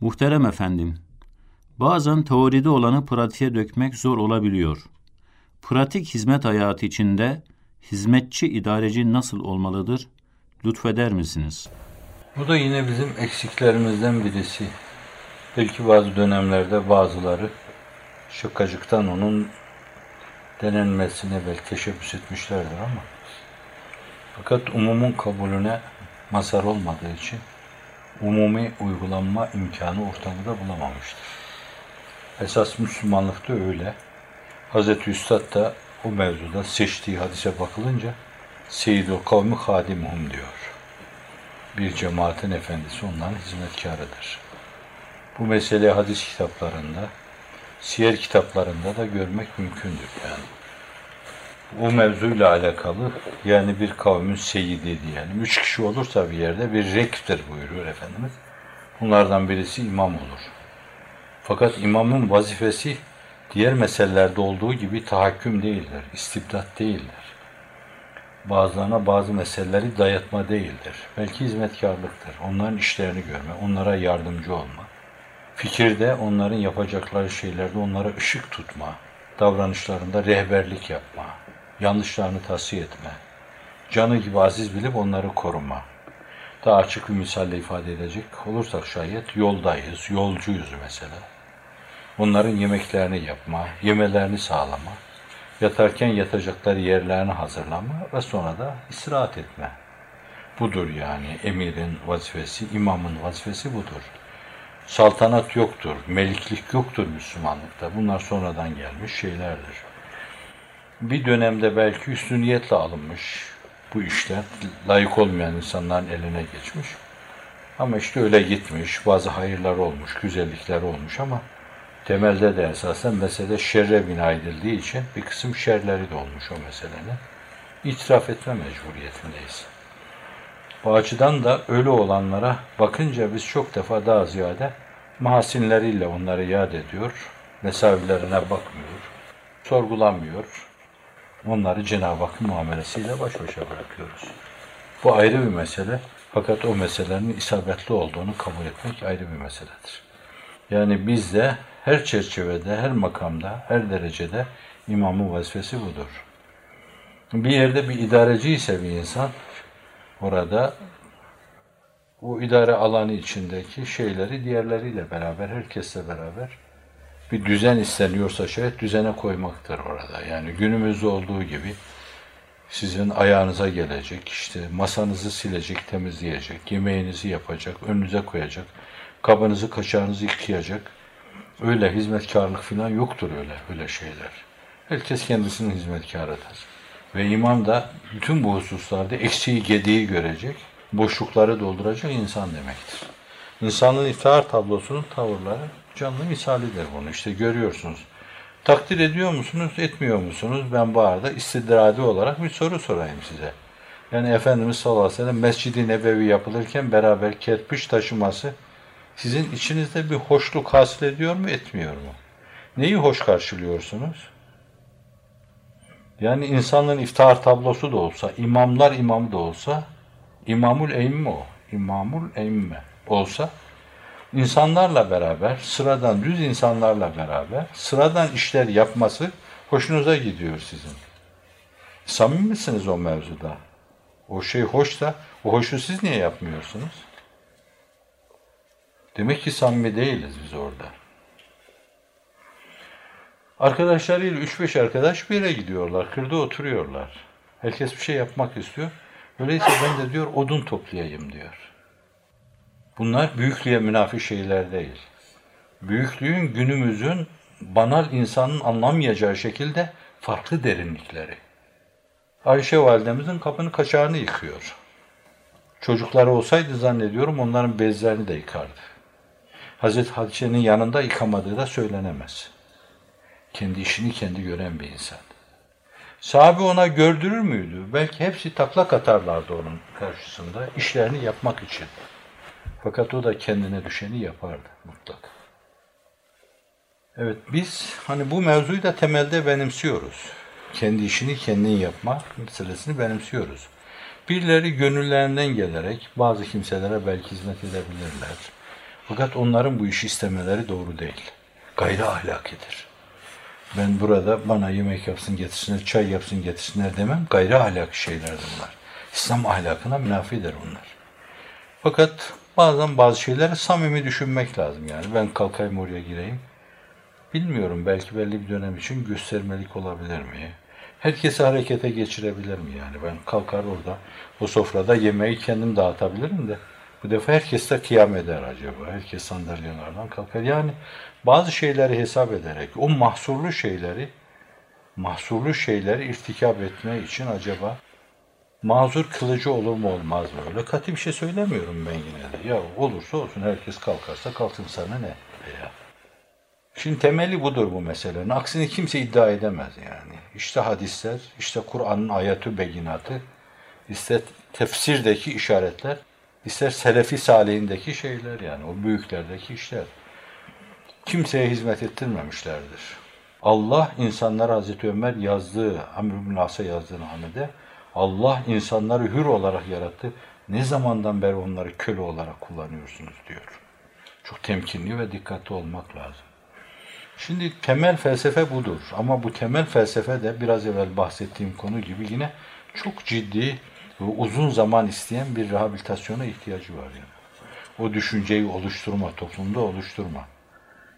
Muhterem efendim, bazen teoride olanı pratiğe dökmek zor olabiliyor. Pratik hizmet hayatı içinde hizmetçi idareci nasıl olmalıdır? Lütfeder misiniz? Bu da yine bizim eksiklerimizden birisi. Belki bazı dönemlerde bazıları şakacıktan onun denenmesine belki teşebbüs etmişlerdir ama fakat umumun kabulüne mazhar olmadığı için umumi uygulanma imkanı ortamda bulamamıştır. Esas Müslümanlıkta öyle. Hz. Üstad da o mevzuda seçtiği hadise bakılınca Seyyid-ül kavmi hadimuhum diyor. Bir cemaatin efendisi onların hizmetkarıdır. Bu mesele hadis kitaplarında, siyer kitaplarında da görmek mümkündür yani. O mevzuyla alakalı yani bir kavmin seyidi diyelim. Üç kişi olursa bir yerde bir rektir buyuruyor Efendimiz. Bunlardan birisi imam olur. Fakat imamın vazifesi diğer meselelerde olduğu gibi tahakküm değildir, istibdat değildir. Bazılarına bazı meseleleri dayatma değildir. Belki hizmetkarlıktır. Onların işlerini görme, onlara yardımcı olma. Fikirde onların yapacakları şeylerde onlara ışık tutma, davranışlarında rehberlik yapma, yanlışlarını tavsiye etme, canı gibi aziz bilip onları koruma. Daha açık bir misalle ifade edecek olursak şayet yoldayız, yolcuyuz mesela. Onların yemeklerini yapma, yemelerini sağlama, yatarken yatacakları yerlerini hazırlama ve sonra da istirahat etme. Budur yani emirin vazifesi, imamın vazifesi budur. Saltanat yoktur, meliklik yoktur Müslümanlıkta. Bunlar sonradan gelmiş şeylerdir. Bir dönemde belki üstünliyetle alınmış bu işler, layık olmayan insanların eline geçmiş. Ama işte öyle gitmiş, bazı hayırlar olmuş, güzellikler olmuş ama temelde de esasen mesele şerre bina edildiği için bir kısım şerleri de olmuş o meselenin. İtiraf etme mecburiyetindeyiz. Bu açıdan da ölü olanlara bakınca biz çok defa daha ziyade mahasinleriyle onları yad ediyor, mesavilerine bakmıyor, sorgulamıyor. Onları Cenab-ı Hakk'ın muamelesiyle baş başa bırakıyoruz. Bu ayrı bir mesele. Fakat o meselenin isabetli olduğunu kabul etmek ayrı bir meseledir. Yani bizde her çerçevede, her makamda, her derecede imamın vazifesi budur. Bir yerde bir idareci ise bir insan, orada o idare alanı içindeki şeyleri diğerleriyle beraber, herkesle beraber bir düzen isteniyorsa şayet düzene koymaktır orada. Yani günümüzde olduğu gibi sizin ayağınıza gelecek, işte masanızı silecek, temizleyecek, yemeğinizi yapacak, önünüze koyacak, kabınızı, kaşağınızı yıkayacak. Öyle hizmetkarlık falan yoktur öyle, öyle şeyler. Herkes kendisinin hizmetkarıdır. Ve imam da bütün bu hususlarda eksiği, gediği görecek, boşlukları dolduracak insan demektir. İnsanın iftihar tablosunun tavırları canlı misalidir bunu. İşte görüyorsunuz. Takdir ediyor musunuz, etmiyor musunuz? Ben bu arada istidradi olarak bir soru sorayım size. Yani Efendimiz sallallahu aleyhi ve sellem Mescid-i Nebevi yapılırken beraber kerpiç taşıması sizin içinizde bir hoşluk hasıl ediyor mu, etmiyor mu? Neyi hoş karşılıyorsunuz? Yani insanın iftihar tablosu da olsa, imamlar imamı da olsa, imamul eymme o, imamul eymme olsa, insanlarla beraber, sıradan düz insanlarla beraber, sıradan işler yapması hoşunuza gidiyor sizin. Samimi misiniz o mevzuda? O şey hoşsa, o hoşu siz niye yapmıyorsunuz? Demek ki samimi değiliz biz orada. Arkadaşlarıyla 3-5 arkadaş bir yere gidiyorlar. Kırda oturuyorlar. Herkes bir şey yapmak istiyor. Öyleyse ben de diyor odun toplayayım diyor. Bunlar büyüklüğe münafi şeyler değil. Büyüklüğün günümüzün banal insanın anlamayacağı şekilde farklı derinlikleri. Ayşe validemizin kapını kaçağını yıkıyor. Çocukları olsaydı zannediyorum onların bezlerini de yıkardı. Hazreti Hatice'nin yanında yıkamadığı da söylenemez. Kendi işini kendi gören bir insan. Sahabe ona gördürür müydü? Belki hepsi taklak atarlardı onun karşısında işlerini yapmak için. Fakat o da kendine düşeni yapardı mutlak. Evet biz hani bu mevzuyu da temelde benimsiyoruz. Kendi işini kendin yapma meselesini benimsiyoruz. Birileri gönüllerinden gelerek bazı kimselere belki hizmet edebilirler. Fakat onların bu işi istemeleri doğru değil. Gayri ahlakidir. Ben burada bana yemek yapsın getirsinler, çay yapsın getirsinler demem. Gayri ahlaki şeylerdir bunlar. İslam ahlakına münafidir bunlar. Fakat bazen bazı şeyleri samimi düşünmek lazım yani. Ben kalkayım oraya gireyim. Bilmiyorum belki belli bir dönem için göstermelik olabilir mi? Herkesi harekete geçirebilir mi yani? Ben kalkar orada o sofrada yemeği kendim dağıtabilirim de bu defa herkes de kıyam eder acaba. Herkes sandalyelerden kalkar. Yani bazı şeyleri hesap ederek o mahsurlu şeyleri mahsurlu şeyleri irtikap etme için acaba mazur kılıcı olur mu olmaz mı? Öyle katı bir şey söylemiyorum ben yine de. Ya olursa olsun herkes kalkarsa kalksın sana ne? Veya. Şimdi temeli budur bu meselenin. Aksini kimse iddia edemez yani. İşte hadisler, işte Kur'an'ın ayatı beyinatı, işte tefsirdeki işaretler, ister selefi salihindeki şeyler yani o büyüklerdeki işler. Kimseye hizmet ettirmemişlerdir. Allah insanlara Hazreti Ömer yazdığı, Amr bin As'a yazdığını Ahmet'e, Allah insanları hür olarak yarattı. Ne zamandan beri onları köle olarak kullanıyorsunuz diyor. Çok temkinli ve dikkatli olmak lazım. Şimdi temel felsefe budur. Ama bu temel felsefe de biraz evvel bahsettiğim konu gibi yine çok ciddi ve uzun zaman isteyen bir rehabilitasyona ihtiyacı var yani. O düşünceyi oluşturma, toplumda oluşturma.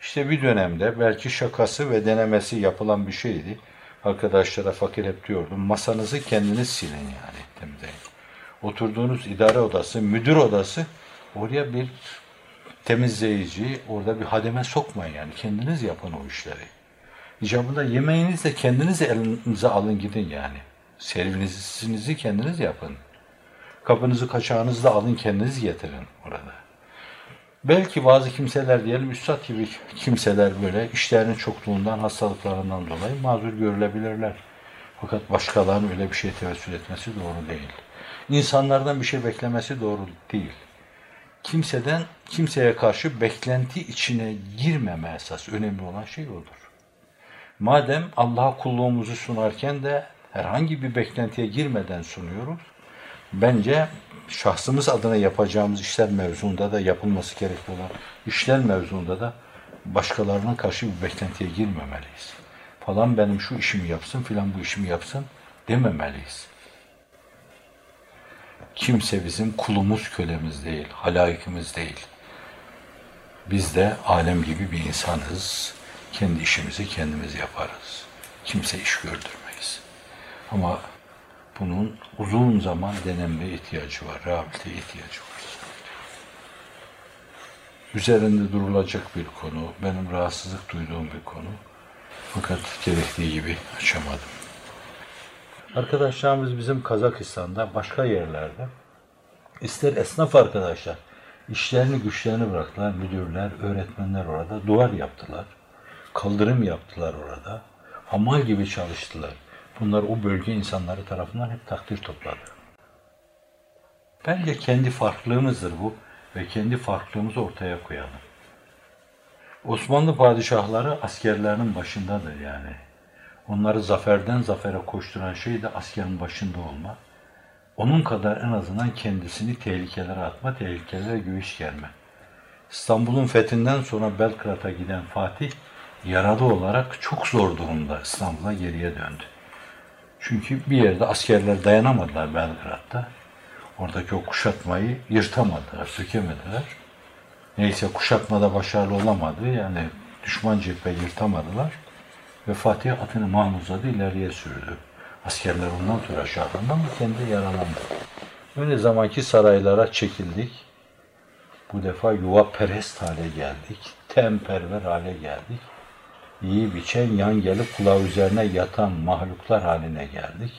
İşte bir dönemde belki şakası ve denemesi yapılan bir şeydi. Arkadaşlara fakir hep diyordum. Masanızı kendiniz silin yani temizleyin. Oturduğunuz idare odası, müdür odası oraya bir temizleyici, orada bir hademe sokmayın yani. Kendiniz yapın o işleri. İcabında yemeğinizi de kendiniz elinize alın gidin yani. Servisinizi kendiniz yapın. Kapınızı kaçağınızı da alın kendiniz getirin orada. Belki bazı kimseler diyelim üstad gibi kimseler böyle işlerinin çokluğundan, hastalıklarından dolayı mazur görülebilirler. Fakat başkalarının öyle bir şey tevessül etmesi doğru değil. İnsanlardan bir şey beklemesi doğru değil. Kimseden, kimseye karşı beklenti içine girmeme esas önemli olan şey odur. Madem Allah'a kulluğumuzu sunarken de herhangi bir beklentiye girmeden sunuyoruz, bence şahsımız adına yapacağımız işler mevzunda da yapılması gerekli olan işler mevzunda da başkalarına karşı bir beklentiye girmemeliyiz. Falan benim şu işimi yapsın, filan bu işimi yapsın dememeliyiz. Kimse bizim kulumuz, kölemiz değil, halayikimiz değil. Biz de alem gibi bir insanız. Kendi işimizi kendimiz yaparız. Kimse iş gördürmeyiz. Ama bunun uzun zaman denenmeye ihtiyacı var, rehabiliteye ihtiyacı var. Üzerinde durulacak bir konu, benim rahatsızlık duyduğum bir konu. Fakat gerektiği gibi açamadım. Arkadaşlarımız bizim Kazakistan'da, başka yerlerde, ister esnaf arkadaşlar, işlerini güçlerini bıraktılar, müdürler, öğretmenler orada duvar yaptılar, kaldırım yaptılar orada, hamal gibi çalıştılar. Bunlar o bölge insanları tarafından hep takdir topladı. Bence kendi farklılığımızdır bu ve kendi farklılığımızı ortaya koyalım. Osmanlı padişahları askerlerinin başındadır yani. Onları zaferden zafere koşturan şey de askerin başında olma. Onun kadar en azından kendisini tehlikelere atma, tehlikelere göğüs germe. İstanbul'un fethinden sonra Belgrad'a giden Fatih, yaralı olarak çok zor durumda İstanbul'a geriye döndü. Çünkü bir yerde askerler dayanamadılar Belgrad'da. Oradaki o kuşatmayı yırtamadılar, sökemediler. Neyse kuşatmada başarılı olamadı. Yani düşman cephe yırtamadılar. Ve Fatih atını mahmuzadı ileriye sürdü. Askerler ondan sonra şahlandı ama kendi yaralandı. Öyle zamanki saraylara çekildik. Bu defa yuva perest hale geldik. Temperver hale geldik. İyi biçen yan gelip kulağı üzerine yatan mahluklar haline geldik.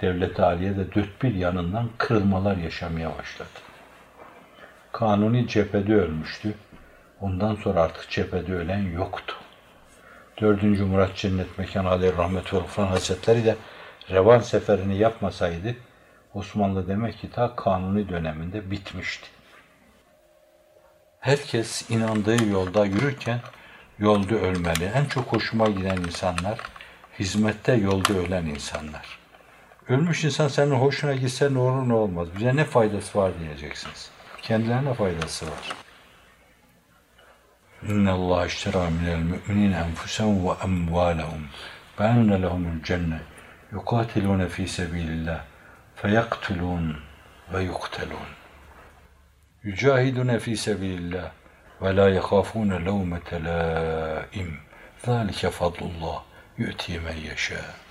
Devlet-i Aliye'de dört bir yanından kırılmalar yaşamaya başladı. Kanuni cephede ölmüştü. Ondan sonra artık cephede ölen yoktu. Dördüncü Murat Cennet Mekan Ali Rahmet Gufran Hazretleri de revan seferini yapmasaydı Osmanlı demek ki ta kanuni döneminde bitmişti. Herkes inandığı yolda yürürken yolda ölmeli. En çok hoşuma giden insanlar, hizmette yolda ölen insanlar. Ölmüş insan senin hoşuna gitse ne olur ne olmaz. Bize ne faydası var diyeceksiniz. Kendilerine faydası var. İnne Allah iştera minel mü'minin enfusen ve emvalehum. Benne lehumul cennet. Yukatilune fi sebilillah. Feyaktulun ve yuktelun. Yücahidune fi sebilillah. ولا يخافون لومة لائم. ذلك فضل الله يؤتي من يشاء.